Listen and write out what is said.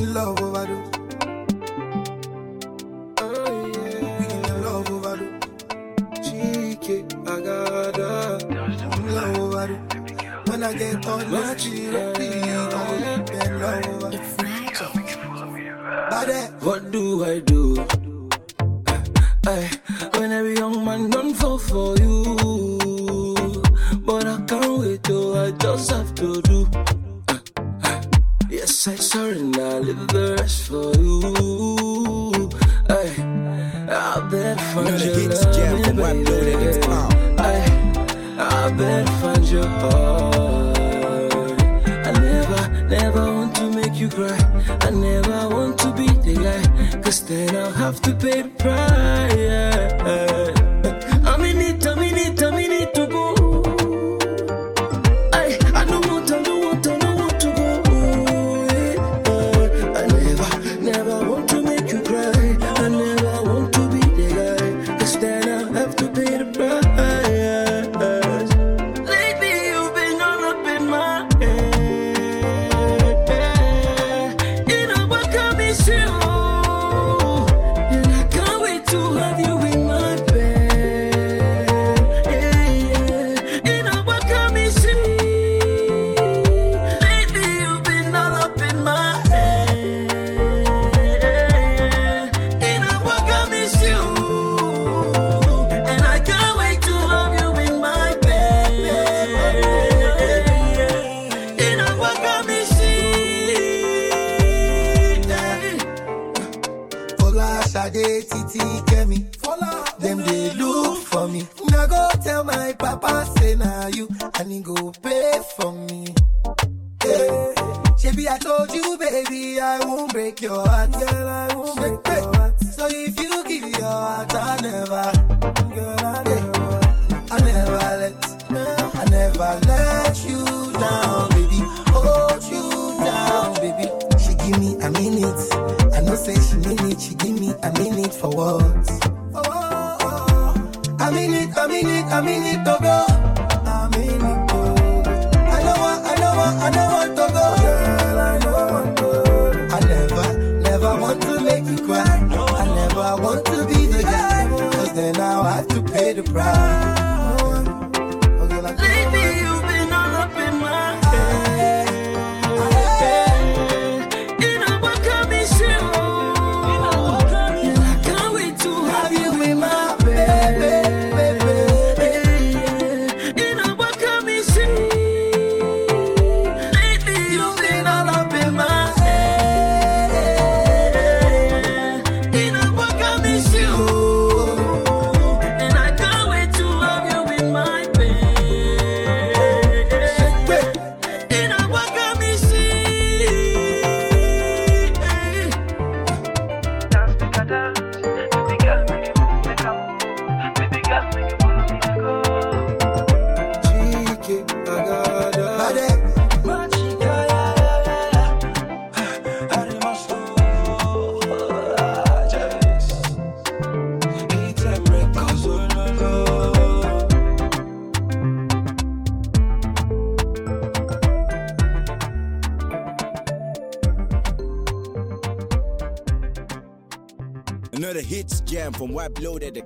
in love overdose. Oh yeah, we in love overdose. Chike agada, in love overdose. When I get on my cheek, don't get love overdose. It's magic. Bad What do I do? Ay, when Yes, I surrender, the rest for you. Ay, I bet find Another your love, jam from White Loaded, it's baby. Ay, I bet find your heart. I never, never want to make you cry. I never want to be the guy. Cause then I'll have to pay the price. Sade, Titi, Kemi. Them they look for me. Now go tell my papa say na you, and he go pay for me. Yeah. Shebi, I told you, baby, I won't break your heart. Girl, I won't break your heart. So if you give your heart, I never, girl, I never, I never let, I never let give me a. I know say she mean it. She give me a minute for what? I mean it, I mean it, I mean it to go. I mean it to go. I know what, I know what, I know what to go. Girl, I know what to go. I never, never want to make you cry. No, I never want to be the guy. Cause then I'll have to pay the price. Another hits jam from White Loaded.